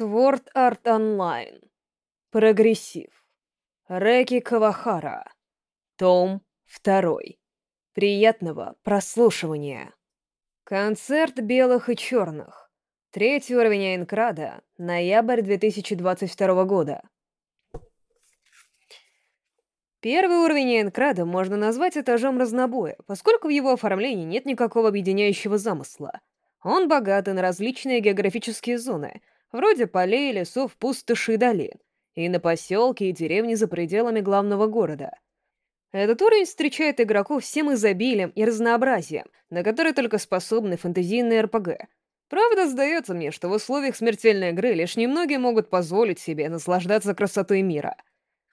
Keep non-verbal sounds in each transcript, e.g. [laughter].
Sword Art Online. Прогрессив. Рэки Кавахара. Том 2. Приятного прослушивания. Концерт белых и черных. Третий уровень Айнкрада. Ноябрь 2022 года. Первый уровень Айнкрада можно назвать этажом разнобоя, поскольку в его оформлении нет никакого объединяющего замысла. Он богат на различные географические зоны, вроде полей, лесов, пустоши долин, и на поселки и деревни за пределами главного города. Этот уровень встречает игроков всем изобилием и разнообразием, на которые только способны фэнтезийные РПГ. Правда, сдается мне, что в условиях смертельной игры лишь немногие могут позволить себе наслаждаться красотой мира.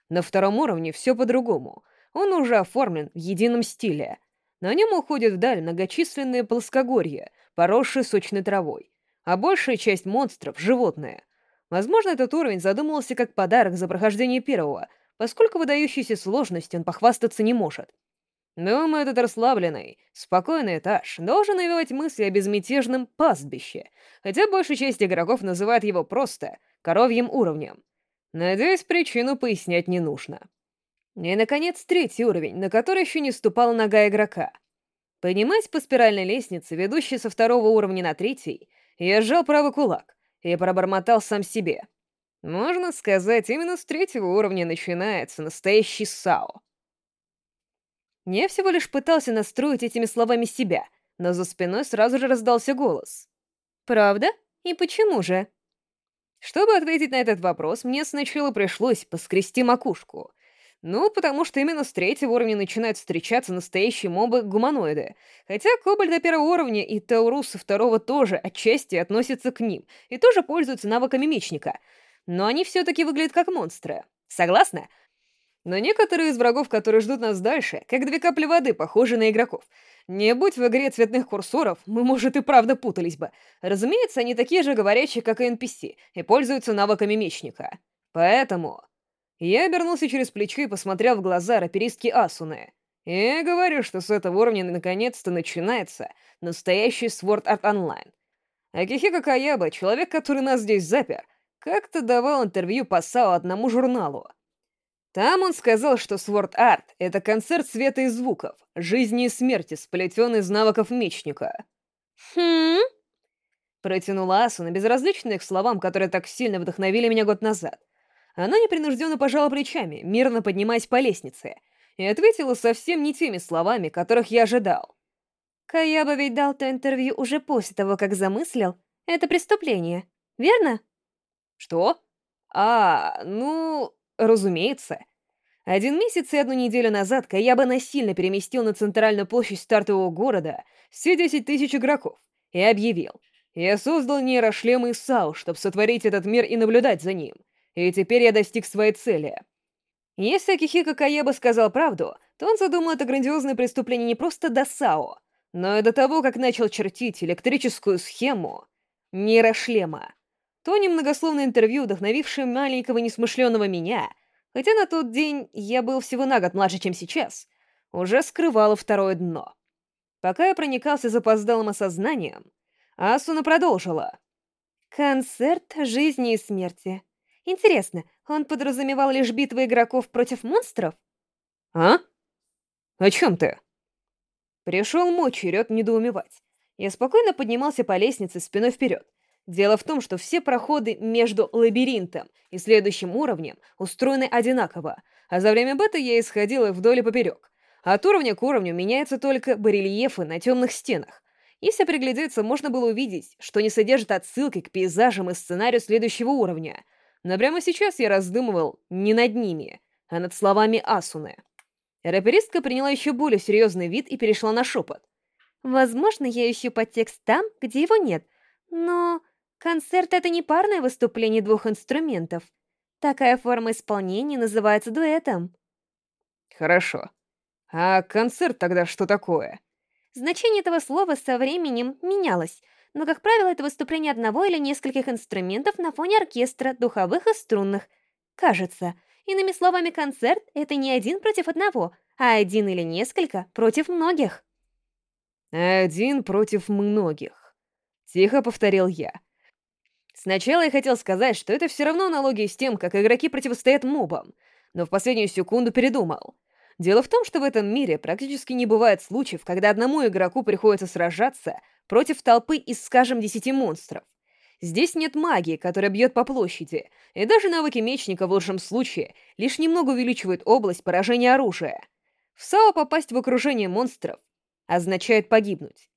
На втором уровне все по-другому. Он уже оформлен в едином стиле. На нем уходят вдаль многочисленные плоскогорья, поросшие сочной травой а большая часть монстров — животные. Возможно, этот уровень задумывался как подарок за прохождение первого, поскольку выдающейся сложностью он похвастаться не может. Думаю, этот расслабленный, спокойный этаж должен навевать мысли о безмятежном пастбище, хотя большая часть игроков называет его просто коровьим уровнем. Надеюсь, причину пояснять не нужно. И, наконец, третий уровень, на который еще не ступала нога игрока. Поднимаясь по спиральной лестнице, ведущей со второго уровня на третий, я сжал правый кулак и пробормотал сам себе. Можно сказать, именно с третьего уровня начинается настоящий САО. Я всего лишь пытался настроить этими словами себя, но за спиной сразу же раздался голос. «Правда? И почему же?» Чтобы ответить на этот вопрос, мне сначала пришлось поскрести макушку, ну, потому что именно с третьего уровня начинают встречаться настоящие мобы-гуманоиды. Хотя Кобальт первого уровня и Таурусы второго тоже отчасти относятся к ним и тоже пользуются навыками мечника. Но они все-таки выглядят как монстры. Согласна? Но некоторые из врагов, которые ждут нас дальше, как две капли воды, похожи на игроков. Не будь в игре цветных курсоров, мы, может, и правда путались бы. Разумеется, они такие же говорящие, как и NPC, и пользуются навыками мечника. Поэтому я обернулся через плечо и посмотрел в глаза раперистки Асуны. И говорю, что с этого уровня наконец-то начинается настоящий Sword Art Online. Акихико Каяба, человек, который нас здесь запер, как-то давал интервью по САО одному журналу. Там он сказал, что Sword Art — это концерт света и звуков, жизни и смерти, сплетенный из навыков мечника. «Хм?» Протянула Асуна, безразличная к словам, которые так сильно вдохновили меня год назад. Она непринужденно пожала плечами, мирно поднимаясь по лестнице, и ответила совсем не теми словами, которых я ожидал. Каяба ведь дал то интервью уже после того, как замыслил. Это преступление, верно? Что? А, ну, разумеется. Один месяц и одну неделю назад Каяба насильно переместил на центральную площадь стартового города все 10 тысяч игроков и объявил. Я создал нейрошлемы САУ, чтобы сотворить этот мир и наблюдать за ним. И теперь я достиг своей цели. Если Акихико Каеба сказал правду, то он задумал это грандиозное преступление не просто до САО, но и до того, как начал чертить электрическую схему нейрошлема. То немногословное интервью, вдохновившее маленького несмышленного меня, хотя на тот день я был всего на год младше, чем сейчас, уже скрывало второе дно. Пока я проникался запоздалым осознанием, Асуна продолжила. «Концерт жизни и смерти. Интересно, он подразумевал лишь битвы игроков против монстров? А? О чем ты? Пришел мой черед недоумевать. Я спокойно поднимался по лестнице спиной вперед. Дело в том, что все проходы между лабиринтом и следующим уровнем устроены одинаково, а за время бета я исходил вдоль и поперек. От уровня к уровню меняются только барельефы на темных стенах. Если приглядеться, можно было увидеть, что не содержит отсылки к пейзажам и сценарию следующего уровня — но прямо сейчас я раздумывал не над ними, а над словами Асуны. Рэперистка приняла еще более серьезный вид и перешла на шепот. «Возможно, я ищу подтекст там, где его нет, но концерт — это не парное выступление двух инструментов. Такая форма исполнения называется дуэтом». «Хорошо. А концерт тогда что такое?» Значение этого слова со временем менялось — но, как правило, это выступление одного или нескольких инструментов на фоне оркестра, духовых и струнных. Кажется. Иными словами, концерт — это не один против одного, а один или несколько против многих. «Один против многих», — тихо повторил я. Сначала я хотел сказать, что это все равно аналогия с тем, как игроки противостоят мобам, но в последнюю секунду передумал. Дело в том, что в этом мире практически не бывает случаев, когда одному игроку приходится сражаться против толпы из, скажем, десяти монстров. Здесь нет магии, которая бьет по площади, и даже навыки мечника в лучшем случае лишь немного увеличивают область поражения оружия. В САО попасть в окружение монстров означает погибнуть.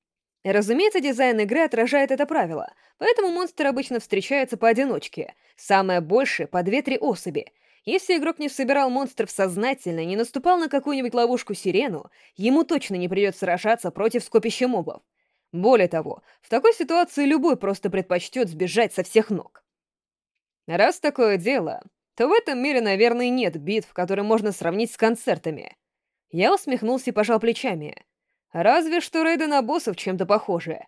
Разумеется, дизайн игры отражает это правило, поэтому монстры обычно встречаются поодиночке, самое большее — по 2-3 особи. Если игрок не собирал монстров сознательно не наступал на какую-нибудь ловушку-сирену, ему точно не придется сражаться против скопища мобов. Более того, в такой ситуации любой просто предпочтет сбежать со всех ног. Раз такое дело, то в этом мире, наверное, нет битв, которые можно сравнить с концертами. Я усмехнулся и пожал плечами. Разве что рейды на боссов чем-то похожи.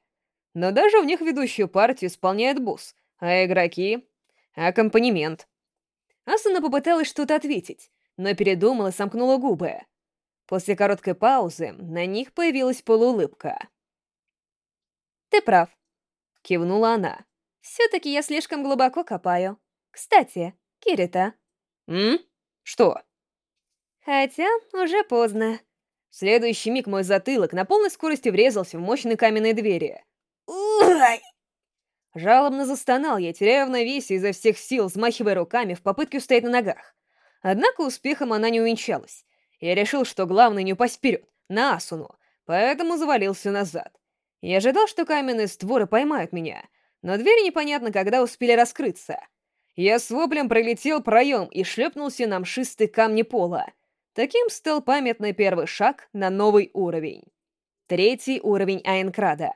Но даже в них ведущую партию исполняет босс, а игроки — аккомпанемент. Асуна попыталась что-то ответить, но передумала и сомкнула губы. После короткой паузы на них появилась полуулыбка. «Ты прав», — кивнула она. «Все-таки я слишком глубоко копаю. Кстати, Кирита». «М? Что?» «Хотя уже поздно», в следующий миг мой затылок на полной скорости врезался в мощные каменные двери. Уай! Жалобно застонал я, теряя равновесие изо всех сил, взмахивая руками в попытке устоять на ногах. Однако успехом она не увенчалась. Я решил, что главное не упасть вперед, на Асуну, поэтому завалился назад. Я ожидал, что каменные створы поймают меня, но двери непонятно когда успели раскрыться. Я с воплем пролетел проем и шлепнулся на мшистые камни пола. Таким стал памятный первый шаг на новый уровень. Третий уровень Айнкрада.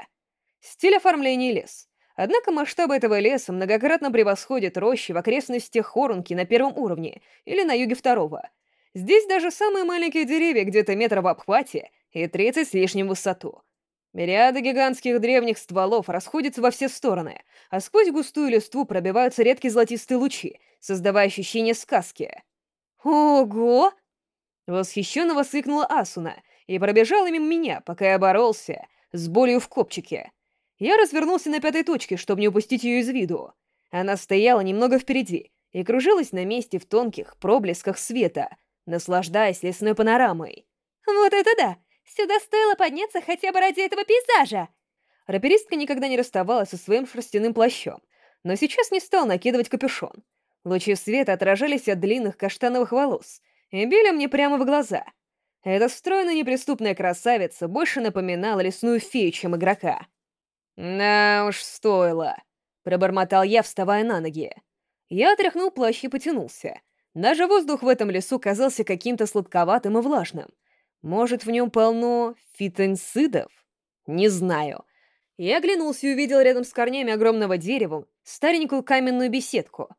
Стиль оформления лес. Однако масштаб этого леса многократно превосходит рощи в окрестностях Хорунки на первом уровне или на юге второго. Здесь даже самые маленькие деревья где-то метра в обхвате и 30 с лишним в высоту. Ряды гигантских древних стволов расходятся во все стороны, а сквозь густую листву пробиваются редкие золотистые лучи, создавая ощущение сказки. «Ого!» Восхищенно воскликнула Асуна и пробежала мимо меня, пока я боролся с болью в копчике. Я развернулся на пятой точке, чтобы не упустить ее из виду. Она стояла немного впереди и кружилась на месте в тонких проблесках света, наслаждаясь лесной панорамой. «Вот это да! Сюда стоило подняться хотя бы ради этого пейзажа!» Раперистка никогда не расставалась со своим шерстяным плащом, но сейчас не стал накидывать капюшон. Лучи света отражались от длинных каштановых волос, и били мне прямо в глаза. Эта стройная неприступная красавица больше напоминала лесную фею, чем игрока. «Да уж, стоило», — пробормотал я, вставая на ноги. Я отряхнул плащ и потянулся. Даже воздух в этом лесу казался каким-то сладковатым и влажным. Может, в нем полно фитонцидов? Не знаю. Я оглянулся и увидел рядом с корнями огромного дерева старенькую каменную беседку.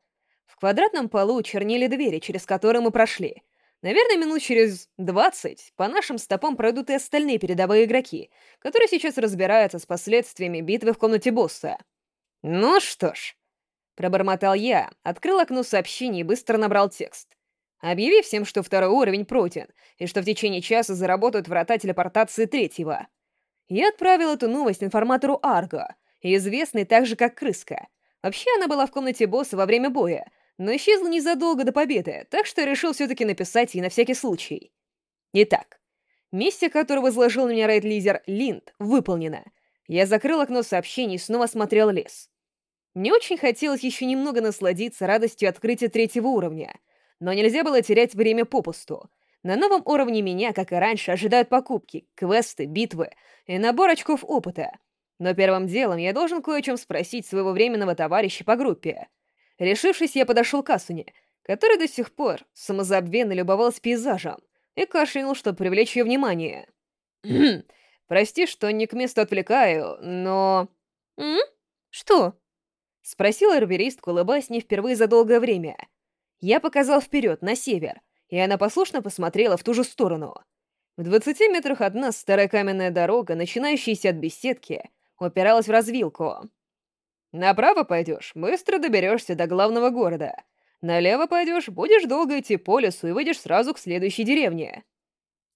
В квадратном полу чернили двери, через которые мы прошли. Наверное, минут через 20 по нашим стопам пройдут и остальные передовые игроки, которые сейчас разбираются с последствиями битвы в комнате босса. Ну что ж, пробормотал я, открыл окно сообщений и быстро набрал текст. Объявив всем, что второй уровень пройден, и что в течение часа заработают врата телепортации третьего. Я отправил эту новость информатору Арго, известной также как Крыска. Вообще, она была в комнате босса во время боя, но исчезла незадолго до победы, так что решил все-таки написать ей на всякий случай. Итак, миссия, которую возложил на меня рейд-лидер Линд, выполнена. Я закрыл окно сообщений и снова смотрел лес. Мне очень хотелось еще немного насладиться радостью открытия третьего уровня, но нельзя было терять время попусту. На новом уровне меня, как и раньше, ожидают покупки, квесты, битвы и набор очков опыта. Но первым делом я должен кое о чем спросить своего временного товарища по группе — Решившись, я подошел к Асуне, который до сих пор самозабвенно любовался пейзажем, и кашлянул, чтобы привлечь ее внимание. «Прости, что не к месту отвлекаю, но...» «М? Что?» — спросила эрберистка, улыбаясь не впервые за долгое время. Я показал вперед, на север, и она послушно посмотрела в ту же сторону. В двадцати метрах от нас старая каменная дорога, начинающаяся от беседки, упиралась в развилку. Направо пойдешь, быстро доберешься до главного города. Налево пойдешь, будешь долго идти по лесу и выйдешь сразу к следующей деревне.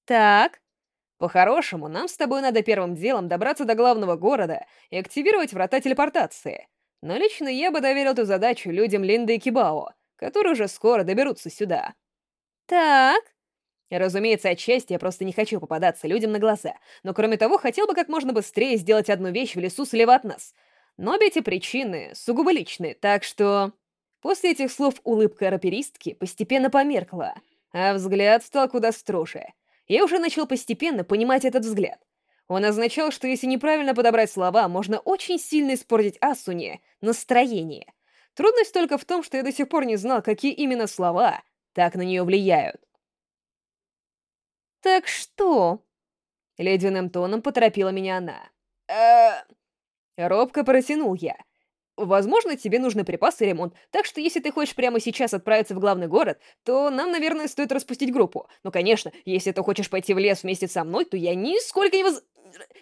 Так. По-хорошему, нам с тобой надо первым делом добраться до главного города и активировать врата телепортации. Но лично я бы доверил эту задачу людям Линды и Кибао, которые уже скоро доберутся сюда. Так. Разумеется, отчасти я просто не хочу попадаться людям на глаза, но кроме того, хотел бы как можно быстрее сделать одну вещь в лесу слева от нас. Но обе эти причины сугубо личные, так что... После этих слов улыбка раперистки постепенно померкла, а взгляд стал куда строже. Я уже начал постепенно понимать этот взгляд. Он означал, что если неправильно подобрать слова, можно очень сильно испортить Асуне настроение. Трудность только в том, что я до сих пор не знал, какие именно слова так на нее влияют. «Так что?» — ледяным тоном поторопила меня она. э Робко протянул я. Возможно, тебе нужны припасы и ремонт, так что если ты хочешь прямо сейчас отправиться в главный город, то нам, наверное, стоит распустить группу. Но, конечно, если ты хочешь пойти в лес вместе со мной, то я нисколько не воз...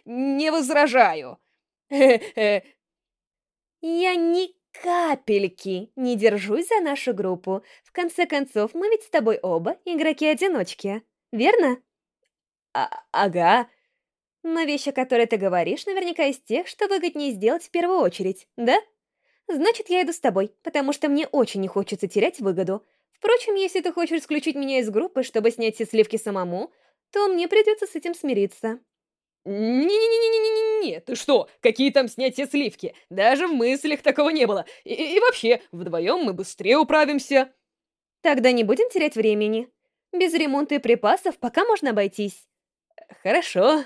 не возражаю. [laughs] Я ни капельки не держусь за нашу группу. В конце концов, мы ведь с тобой оба игроки-одиночки, верно? А ага. Но вещи, которые ты говоришь, наверняка из тех, что выгоднее сделать в первую очередь, да? Значит, я иду с тобой, потому что мне очень не хочется терять выгоду. Впрочем, если ты хочешь исключить меня из группы, чтобы снять все сливки самому, то мне придется с этим смириться. Не-не-не-не-не-не-не, ты что? Какие там снять все сливки? Даже в мыслях такого не было. И, и вообще, вдвоем мы быстрее управимся. Тогда не будем терять времени. Без ремонта и припасов пока можно обойтись. Хорошо.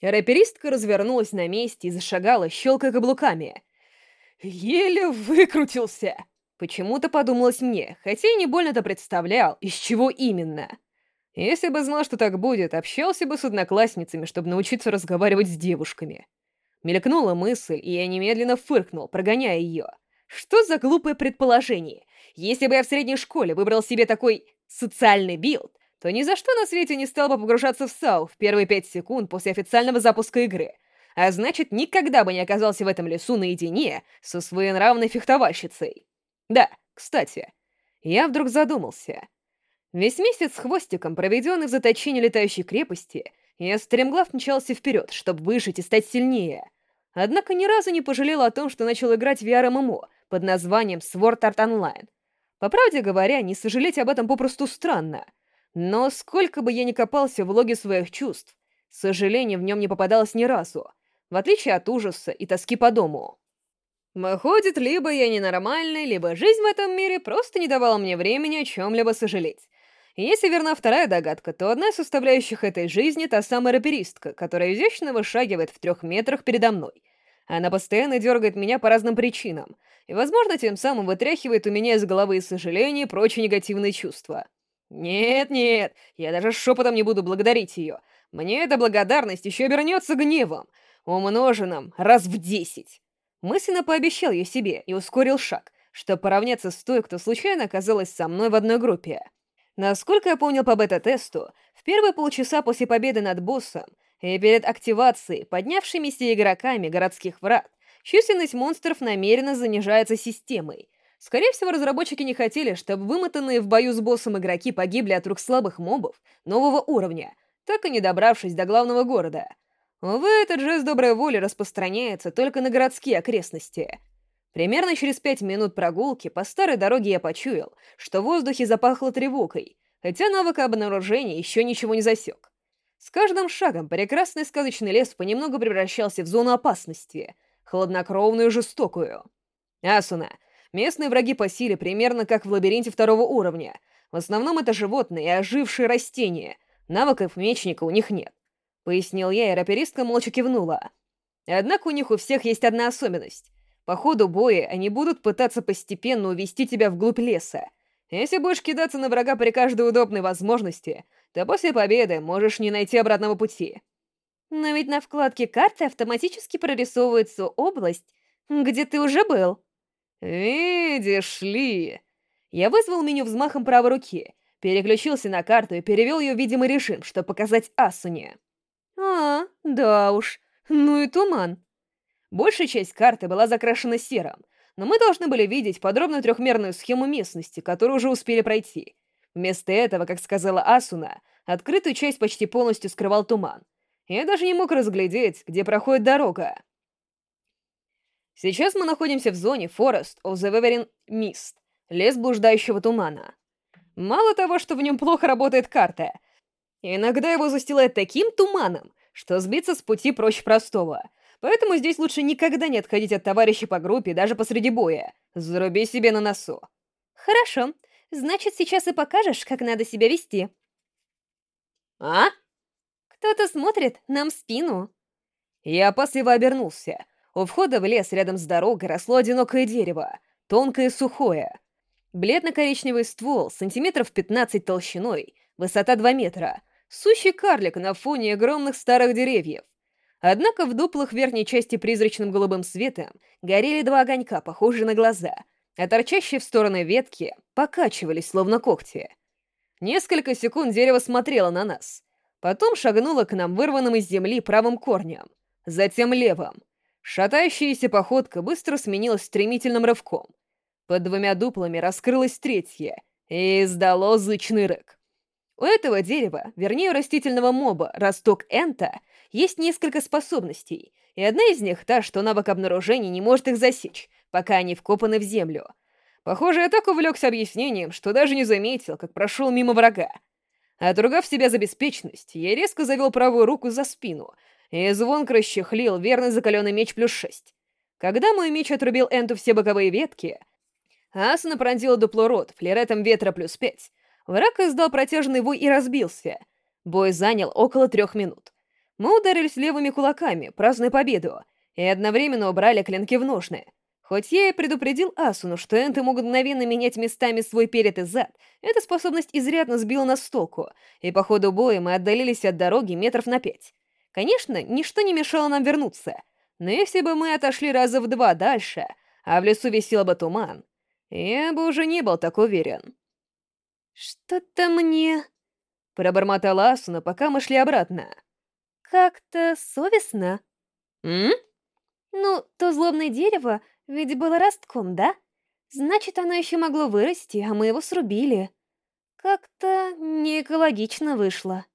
Рэперистка развернулась на месте и зашагала, щелкая каблуками. Еле выкрутился. Почему-то подумалось мне, хотя и не больно-то представлял, из чего именно. Если бы знал, что так будет, общался бы с одноклассницами, чтобы научиться разговаривать с девушками. Мелькнула мысль, и я немедленно фыркнул, прогоняя ее. Что за глупое предположение? Если бы я в средней школе выбрал себе такой социальный билд, то ни за что на свете не стал бы погружаться в SAO в первые пять секунд после официального запуска игры — а значит, никогда бы не оказался в этом лесу наедине со своенравной фехтовальщицей. Да, кстати, я вдруг задумался. Весь месяц с хвостиком, проведенный в заточении летающей крепости, я стремглав мчался вперед, чтобы выжить и стать сильнее. Однако ни разу не пожалел о том, что начал играть в VR-MMO под названием Sword Art Online. По правде говоря, не сожалеть об этом попросту странно. Но сколько бы я ни копался в логе своих чувств, сожаление в нем не попадалось ни разу в отличие от ужаса и тоски по дому. Выходит, либо я ненормальный, либо жизнь в этом мире просто не давала мне времени о чем-либо сожалеть. Если верна вторая догадка, то одна из составляющих этой жизни — та самая раперистка, которая изящно вышагивает в трех метрах передо мной. Она постоянно дергает меня по разным причинам, и, возможно, тем самым вытряхивает у меня из головы сожаления и прочие негативные чувства. Нет-нет, я даже шепотом не буду благодарить ее. Мне эта благодарность еще обернется гневом — умноженном раз в десять. Мысленно пообещал я себе и ускорил шаг, чтобы поравняться с той, кто случайно оказалась со мной в одной группе. Насколько я помнил по бета-тесту, в первые полчаса после победы над боссом и перед активацией поднявшимися игроками городских врат, численность монстров намеренно занижается системой. Скорее всего, разработчики не хотели, чтобы вымотанные в бою с боссом игроки погибли от рук слабых мобов нового уровня, так и не добравшись до главного города — Увы, этот жест доброй воли распространяется только на городские окрестности. Примерно через пять минут прогулки по старой дороге я почуял, что в воздухе запахло тревогой, хотя навык обнаружения еще ничего не засек. С каждым шагом прекрасный сказочный лес понемногу превращался в зону опасности, хладнокровную и жестокую. Асуна. Местные враги по силе примерно как в лабиринте второго уровня. В основном это животные и ожившие растения. Навыков мечника у них нет. Пояснил я, и раперистка молча кивнула. Однако у них у всех есть одна особенность. По ходу боя они будут пытаться постепенно увести тебя вглубь леса. Если будешь кидаться на врага при каждой удобной возможности, то после победы можешь не найти обратного пути. Но ведь на вкладке карты автоматически прорисовывается область, где ты уже был. Видишь ли... Я вызвал меню взмахом правой руки, переключился на карту и перевел ее в видимый режим, чтобы показать Асуне. А, да уж. Ну и туман. Большая часть карты была закрашена серым, но мы должны были видеть подробную трехмерную схему местности, которую уже успели пройти. Вместо этого, как сказала Асуна, открытую часть почти полностью скрывал туман. Я даже не мог разглядеть, где проходит дорога. Сейчас мы находимся в зоне Forest of the Wavering Mist, лес блуждающего тумана. Мало того, что в нем плохо работает карта, иногда его застилает таким туманом, что сбиться с пути проще простого. Поэтому здесь лучше никогда не отходить от товарищей по группе, даже посреди боя. Заруби себе на носу. Хорошо. Значит, сейчас и покажешь, как надо себя вести. А? Кто-то смотрит нам в спину. Я опасливо обернулся. У входа в лес рядом с дорогой росло одинокое дерево, тонкое и сухое. Бледно-коричневый ствол, сантиметров 15 толщиной, высота 2 метра. Сущий карлик на фоне огромных старых деревьев. Однако в дуплах верхней части призрачным голубым светом горели два огонька, похожие на глаза, а торчащие в стороны ветки покачивались, словно когти. Несколько секунд дерево смотрело на нас. Потом шагнуло к нам вырванным из земли правым корнем, затем левым. Шатающаяся походка быстро сменилась стремительным рывком. Под двумя дуплами раскрылось третье и издало зычный рык. У этого дерева, вернее у растительного моба, росток энта, есть несколько способностей, и одна из них та, что навык обнаружения не может их засечь, пока они вкопаны в землю. Похоже, я так увлекся объяснением, что даже не заметил, как прошел мимо врага. Отругав себя за беспечность, я резко завел правую руку за спину и звонко расчехлил верный закаленный меч плюс шесть. Когда мой меч отрубил Энту все боковые ветки, Асуна пронзила дупло рот флеретом ветра плюс пять. Враг издал протяжный вой и разбился. Бой занял около трех минут. Мы ударились левыми кулаками, празднуя победу, и одновременно убрали клинки в ножны. Хоть я и предупредил Асуну, что энты могут мгновенно менять местами свой перед и зад, эта способность изрядно сбила нас с толку, и по ходу боя мы отдалились от дороги метров на пять. Конечно, ничто не мешало нам вернуться, но если бы мы отошли раза в два дальше, а в лесу висел бы туман, я бы уже не был так уверен. «Что-то мне...» — пробормотала Асуна, пока мы шли обратно. «Как-то совестно». «М?» «Ну, то злобное дерево ведь было ростком, да? Значит, оно еще могло вырасти, а мы его срубили. Как-то не экологично вышло».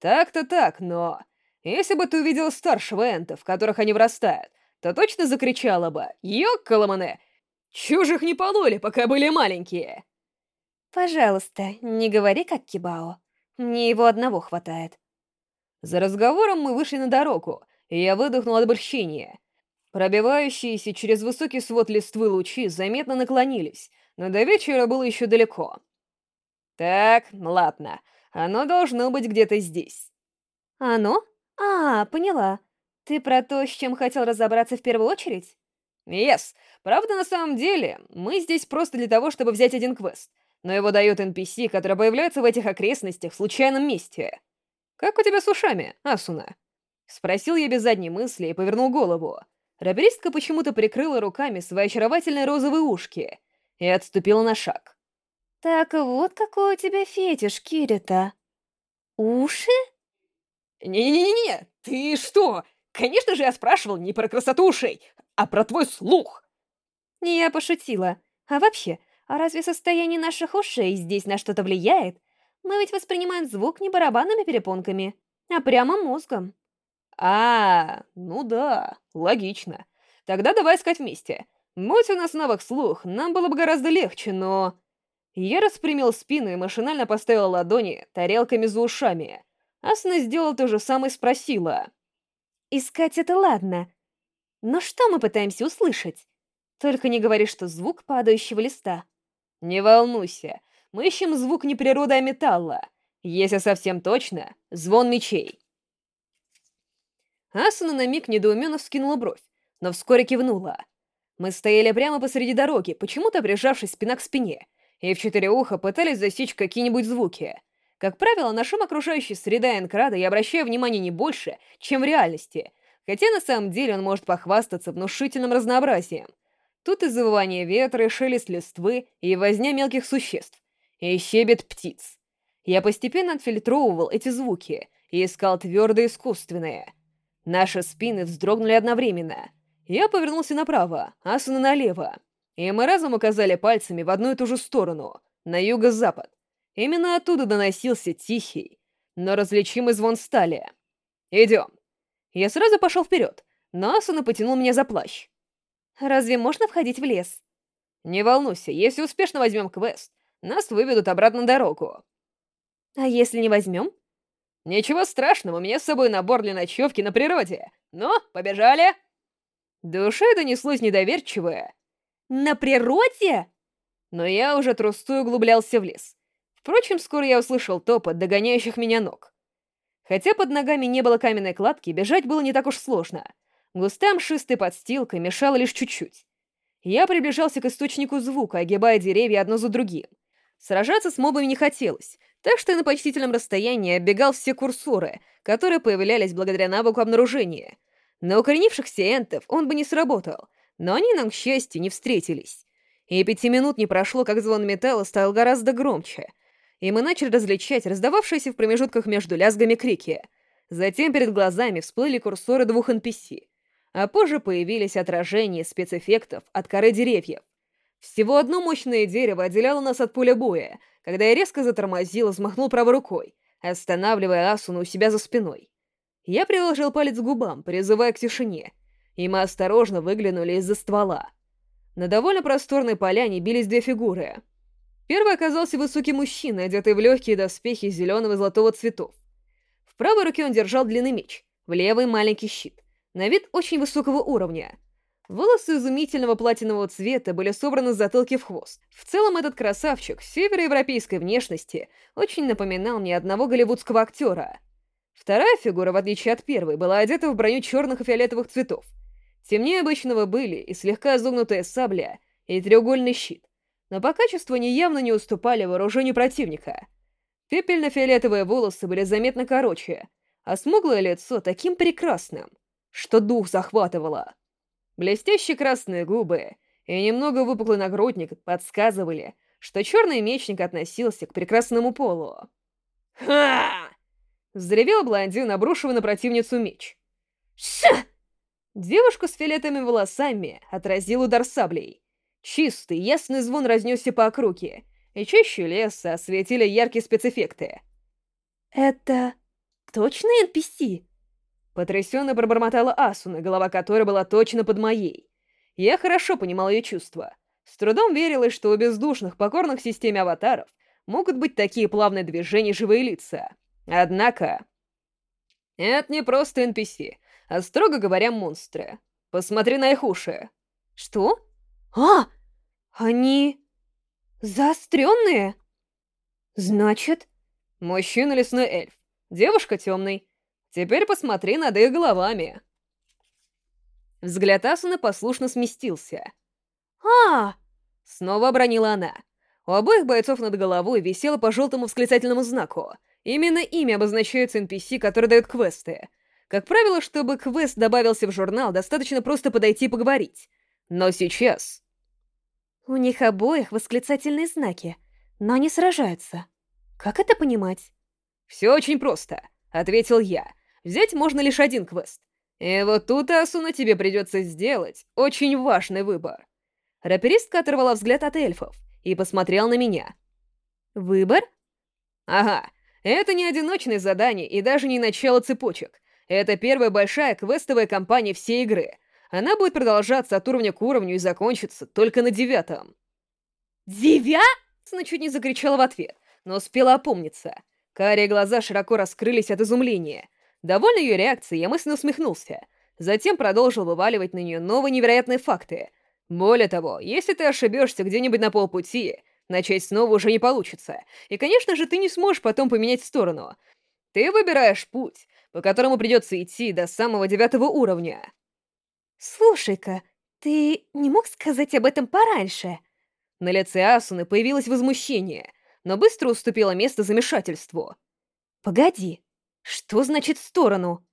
«Так-то так, но...» Если бы ты увидела старшего энта, в которых они вырастают, то точно закричала бы «Ёккаламане! Чужих не пололи, пока были маленькие!» «Пожалуйста, не говори как Кибао. Мне его одного хватает». За разговором мы вышли на дорогу, и я выдохнул от обольщения. Пробивающиеся через высокий свод листвы лучи заметно наклонились, но до вечера было еще далеко. Так, ладно, оно должно быть где-то здесь. Оно? А, поняла. Ты про то, с чем хотел разобраться в первую очередь? Yes. Правда, на самом деле, мы здесь просто для того, чтобы взять один квест. Но его дает NPC, который появляется в этих окрестностях в случайном месте. «Как у тебя с ушами, Асуна?» Спросил я без задней мысли и повернул голову. Раперистка почему-то прикрыла руками свои очаровательные розовые ушки и отступила на шаг. «Так вот какой у тебя фетиш, Кирита. Уши?» «Не-не-не-не, ты что? Конечно же я спрашивал не про красоту ушей, а про твой слух!» Я пошутила. А вообще, а разве состояние наших ушей здесь на что-то влияет? Мы ведь воспринимаем звук не барабанными перепонками, а прямо мозгом. А, ну да, логично. Тогда давай искать вместе. Будь у нас навык слух, нам было бы гораздо легче, но... Я распрямил спину и машинально поставил ладони тарелками за ушами. Асна сделала то же самое и спросила. «Искать это ладно. Но что мы пытаемся услышать? Только не говори, что звук падающего листа». «Не волнуйся, мы ищем звук не природы, а металла. Если совсем точно, звон мечей». Асуна на миг недоуменно вскинула бровь, но вскоре кивнула. Мы стояли прямо посреди дороги, почему-то прижавшись спина к спине, и в четыре уха пытались засечь какие-нибудь звуки. Как правило, на шум окружающей среды Энкрада я обращаю внимание не больше, чем в реальности, хотя на самом деле он может похвастаться внушительным разнообразием. Тут и завывание ветра, и шелест листвы, и возня мелких существ, и щебет птиц. Я постепенно отфильтровывал эти звуки и искал твердо искусственные. Наши спины вздрогнули одновременно. Я повернулся направо, Асуна налево, и мы разом указали пальцами в одну и ту же сторону, на юго-запад. Именно оттуда доносился тихий, но различимый звон стали. «Идем». Я сразу пошел вперед, но Асуна потянул меня за плащ. Разве можно входить в лес? Не волнуйся, если успешно возьмем квест, нас выведут обратно на дорогу. А если не возьмем? Ничего страшного, у меня с собой набор для ночевки на природе. Ну, побежали! Душе донеслось недоверчивое. На природе? Но я уже трустой углублялся в лес. Впрочем, скоро я услышал топот догоняющих меня ног. Хотя под ногами не было каменной кладки, бежать было не так уж сложно. Густая мшистая подстилка мешала лишь чуть-чуть. Я приближался к источнику звука, огибая деревья одно за другим. Сражаться с мобами не хотелось, так что я на почтительном расстоянии оббегал все курсоры, которые появлялись благодаря навыку обнаружения. На укоренившихся энтов он бы не сработал, но они нам, к счастью, не встретились. И пяти минут не прошло, как звон металла стал гораздо громче, и мы начали различать раздававшиеся в промежутках между лязгами крики. Затем перед глазами всплыли курсоры двух NPC, а позже появились отражения спецэффектов от коры деревьев. Всего одно мощное дерево отделяло нас от поля боя, когда я резко затормозил и взмахнул правой рукой, останавливая Асуну у себя за спиной. Я приложил палец к губам, призывая к тишине, и мы осторожно выглянули из-за ствола. На довольно просторной поляне бились две фигуры. Первый оказался высокий мужчина, одетый в легкие доспехи зеленого и золотого цветов. В правой руке он держал длинный меч, в левой — маленький щит, на вид очень высокого уровня. Волосы изумительного платинового цвета были собраны с затылки в хвост. В целом этот красавчик североевропейской внешности очень напоминал мне одного голливудского актера. Вторая фигура, в отличие от первой, была одета в броню черных и фиолетовых цветов. Темнее обычного были и слегка изогнутая сабля, и треугольный щит но по качеству они явно не уступали вооружению противника. Пепельно-фиолетовые волосы были заметно короче, а смуглое лицо таким прекрасным, что дух захватывало. Блестящие красные губы и немного выпуклый нагрудник подсказывали, что черный мечник относился к прекрасному полу. «Ха!» — взревел блондин, обрушивая на противницу меч. «Ша!» Девушка с фиолетовыми волосами отразил удар саблей, Чистый, ясный звон разнесся по округе, и чаще леса осветили яркие спецэффекты. «Это... точно NPC?» Потрясенно пробормотала Асуна, голова которой была точно под моей. Я хорошо понимал ее чувства. С трудом верилось, что у бездушных, покорных системе аватаров могут быть такие плавные движения живые лица. Однако... Это не просто NPC, а, строго говоря, монстры. Посмотри на их уши. Что? А! Они... заостренные? Значит... Мужчина лесной эльф, девушка темный. Теперь посмотри над их головами. Взгляд Асуны послушно сместился. а Снова обронила она. У обоих бойцов над головой висело по желтому восклицательному знаку. Именно ими обозначаются NPC, которые дают квесты. Как правило, чтобы квест добавился в журнал, достаточно просто подойти и поговорить. Но сейчас... У них обоих восклицательные знаки, но они сражаются. Как это понимать? «Все очень просто», — ответил я. «Взять можно лишь один квест. И вот тут, Асуна, тебе придется сделать очень важный выбор». Раперистка оторвала взгляд от эльфов и посмотрел на меня. «Выбор?» «Ага, это не одиночное задание и даже не начало цепочек. Это первая большая квестовая кампания всей игры — она будет продолжаться от уровня к уровню и закончится только на девятом. «Девя?» Сна чуть не закричала в ответ, но успела опомниться. Карие глаза широко раскрылись от изумления. Довольный ее реакцией, я мысленно усмехнулся. Затем продолжил вываливать на нее новые невероятные факты. Более того, если ты ошибешься где-нибудь на полпути, начать снова уже не получится. И, конечно же, ты не сможешь потом поменять сторону. Ты выбираешь путь, по которому придется идти до самого девятого уровня. «Слушай-ка, ты не мог сказать об этом пораньше?» На лице Асуны появилось возмущение, но быстро уступило место замешательству. «Погоди, что значит «в сторону»?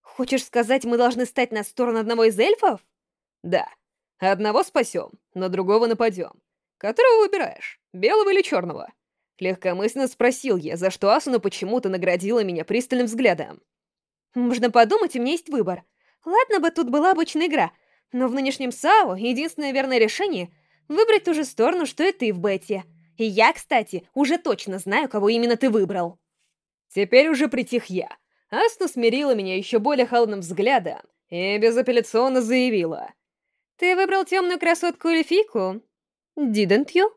Хочешь сказать, мы должны стать на сторону одного из эльфов?» «Да. Одного спасем, но другого нападем. Которого выбираешь, белого или черного?» Легкомысленно спросил я, за что Асуна почему-то наградила меня пристальным взглядом. «Можно подумать, у меня есть выбор. Ладно бы тут была обычная игра, но в нынешнем САО единственное верное решение — выбрать ту же сторону, что и ты в бете. И я, кстати, уже точно знаю, кого именно ты выбрал. Теперь уже притих я. Асту смирила меня еще более холодным взглядом и безапелляционно заявила. Ты выбрал темную красотку эльфийку? Didn't you?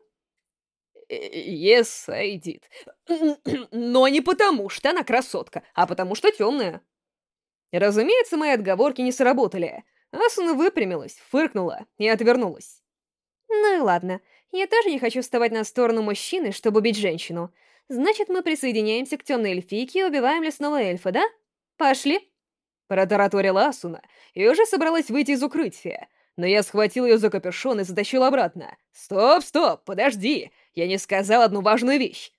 Yes, I did. [clears throat] Но не потому, что она красотка, а потому что темная. Разумеется, мои отговорки не сработали. Асуна выпрямилась, фыркнула и отвернулась. Ну и ладно. Я тоже не хочу вставать на сторону мужчины, чтобы убить женщину. Значит, мы присоединяемся к темной эльфийке и убиваем лесного эльфа, да? Пошли. Протараторила Асуна и уже собралась выйти из укрытия, но я схватил ее за капюшон и затащил обратно. «Стоп, стоп, подожди! Я не сказал одну важную вещь!»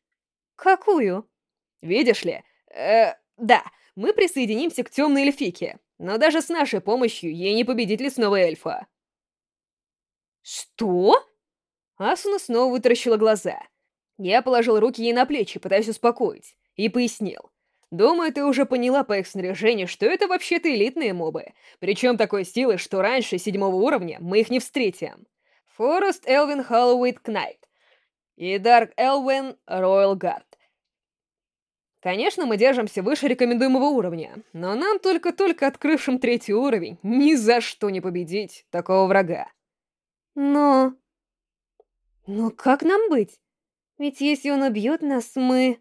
«Какую?» «Видишь ли, э, да, мы присоединимся к темной эльфике, но даже с нашей помощью ей не победить лесного эльфа». «Что?» Асуна снова вытаращила глаза. Я положил руки ей на плечи, пытаясь успокоить, и пояснил. Думаю, ты уже поняла по их снаряжению, что это вообще-то элитные мобы. Причем такой силы, что раньше седьмого уровня мы их не встретим. Forest Elven Hallowed Knight и Dark Elven Royal Guard. Конечно, мы держимся выше рекомендуемого уровня, но нам только-только открывшим третий уровень ни за что не победить такого врага. Но... Но как нам быть? Ведь если он убьет нас, мы...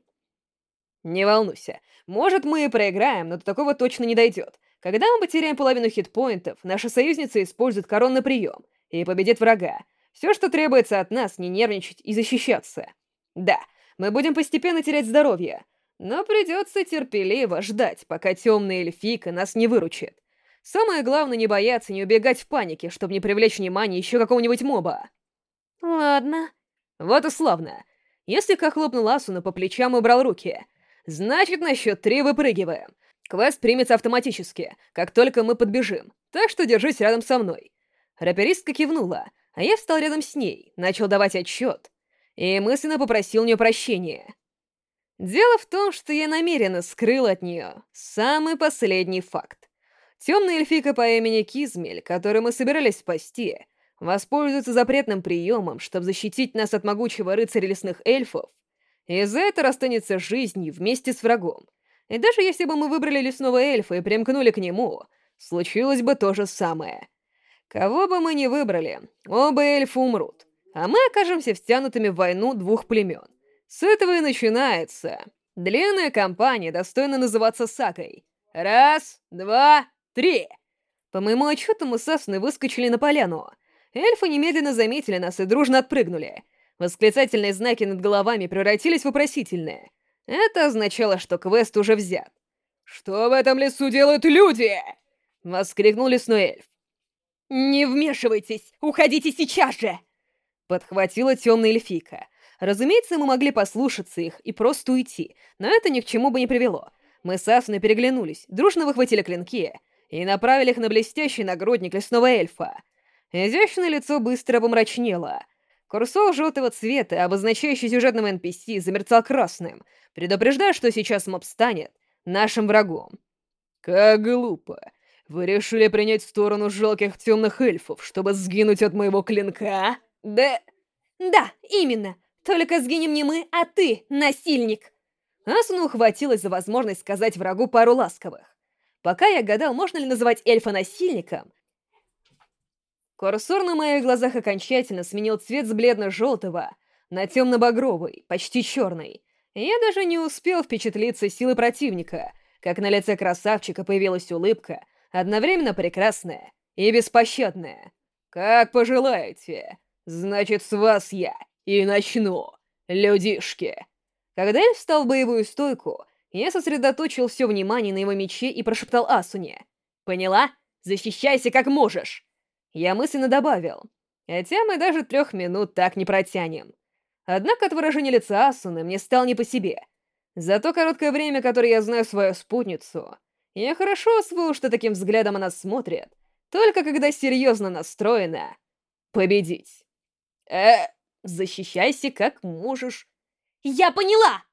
Не волнуйся, может, мы и проиграем, но до такого точно не дойдет. Когда мы потеряем половину хитпоинтов, наша союзница использует коронный прием и победит врага. Все, что требуется от нас, не нервничать и защищаться. Да, мы будем постепенно терять здоровье, но придется терпеливо ждать, пока темная эльфийка нас не выручит. Самое главное не бояться, не убегать в панике, чтобы не привлечь внимание еще какого-нибудь моба. Ладно. Вот и славно. Если как хлопнул Асуна по плечам и убрал руки — Значит, на счет три выпрыгиваем. Квест примется автоматически, как только мы подбежим, так что держись рядом со мной. Раперистка кивнула, а я встал рядом с ней, начал давать отчет и мысленно попросил у нее прощения. Дело в том, что я намеренно скрыл от нее самый последний факт. Темная эльфика по имени Кизмель, которую мы собирались спасти, воспользуется запретным приемом, чтобы защитить нас от могучего рыцаря лесных эльфов и за это расстанется жизнью вместе с врагом. И даже если бы мы выбрали лесного эльфа и примкнули к нему, случилось бы то же самое. Кого бы мы ни выбрали, оба эльфа умрут, а мы окажемся втянутыми в войну двух племен. С этого и начинается. Длинная кампания достойна называться сакой. Раз, два, три. По моему отчету мы с Асной выскочили на поляну. Эльфы немедленно заметили нас и дружно отпрыгнули. Восклицательные знаки над головами превратились в вопросительные. Это означало, что квест уже взят. «Что в этом лесу делают люди?» — воскликнул лесной эльф. «Не вмешивайтесь! Уходите сейчас же!» Подхватила темная эльфийка. Разумеется, мы могли послушаться их и просто уйти, но это ни к чему бы не привело. Мы с Асуной переглянулись, дружно выхватили клинки и направили их на блестящий нагрудник лесного эльфа. Изящное лицо быстро помрачнело, Курсор желтого цвета, обозначающий сюжетным NPC, замерцал красным, предупреждая, что сейчас моб станет нашим врагом. «Как глупо! Вы решили принять сторону жалких темных эльфов, чтобы сгинуть от моего клинка?» «Да... да, именно! Только сгинем не мы, а ты, насильник!» Асуна ухватилась за возможность сказать врагу пару ласковых. Пока я гадал, можно ли называть эльфа насильником, Курсор на моих глазах окончательно сменил цвет с бледно-желтого на темно-багровый, почти черный. я даже не успел впечатлиться силой противника, как на лице красавчика появилась улыбка, одновременно прекрасная и беспощадная. «Как пожелаете. Значит, с вас я и начну, людишки». Когда я встал в боевую стойку, я сосредоточил все внимание на его мече и прошептал Асуне. «Поняла? Защищайся как можешь!» Я мысленно добавил, хотя мы даже трех минут так не протянем. Однако от выражения лица Асуны мне стало не по себе. За то короткое время, которое я знаю свою спутницу, я хорошо освоил, что таким взглядом она смотрит, только когда серьезно настроена победить. Э, защищайся как можешь. Я поняла!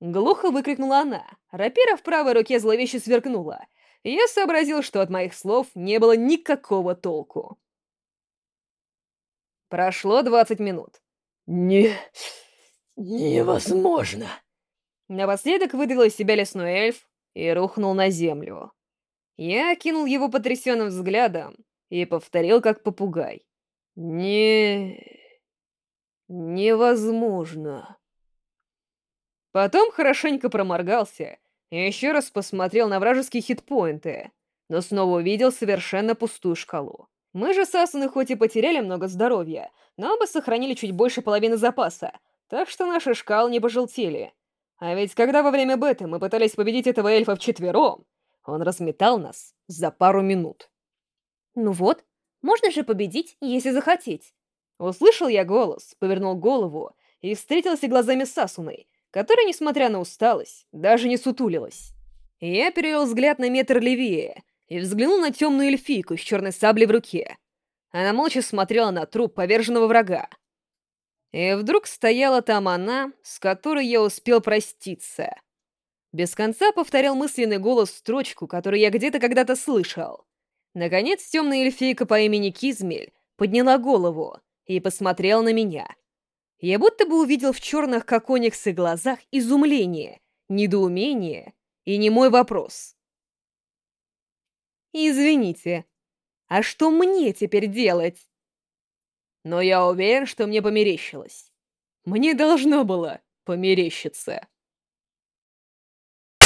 Глухо выкрикнула она. Рапира в правой руке зловеще сверкнула, я сообразил, что от моих слов не было никакого толку. Прошло 20 минут. «Не... невозможно!» Напоследок выдавил из себя лесной эльф и рухнул на землю. Я окинул его потрясенным взглядом и повторил как попугай. «Не... невозможно». Потом хорошенько проморгался и еще раз посмотрел на вражеские хитпоинты, но снова увидел совершенно пустую шкалу. Мы же с Асуной хоть и потеряли много здоровья, но оба сохранили чуть больше половины запаса, так что наши шкалы не пожелтели. А ведь когда во время беты мы пытались победить этого эльфа вчетвером, он разметал нас за пару минут. Ну вот, можно же победить, если захотеть. Услышал я голос, повернул голову и встретился глазами с Асуной, которая, несмотря на усталость, даже не сутулилась. Я перевел взгляд на метр левее и взглянул на темную эльфийку с черной саблей в руке. Она молча смотрела на труп поверженного врага. И вдруг стояла там она, с которой я успел проститься. Без конца повторял мысленный голос строчку, которую я где-то когда-то слышал. Наконец, темная эльфийка по имени Кизмель подняла голову и посмотрела на меня. Я будто бы увидел в черных, как ониксы, глазах изумление, недоумение и не мой вопрос. «Извините, а что мне теперь делать?» Но я уверен, что мне померещилось. Мне должно было померещиться.